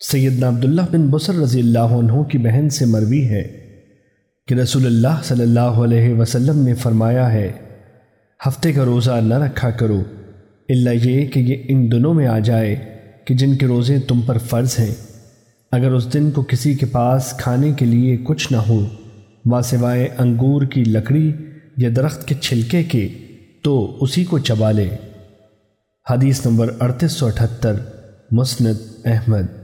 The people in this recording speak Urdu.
سیدنا عبداللہ بن بسر رضی اللہ عنہ کی بہن سے مروی ہے کہ رسول اللہ صلی اللہ علیہ وسلم نے فرمایا ہے، ہفتے کا روزہ نہ رکھا کرو اللہ یہ کہ یہ ان دنوں میں آ جائے کہ جن کے روزے تم پر فرض ہیں۔ اگر اس دن کو کسی کے پاس کھانے کے لیے کچھ نہ ہو ماں سوائے انگور کی لکڑی یا درخت کے چھلکے کے، تو اسی کو چبا لے۔ حدیث نمبر اڑتیس سو اٹھتر، مسند احمد۔